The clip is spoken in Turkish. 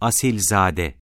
Asilzade.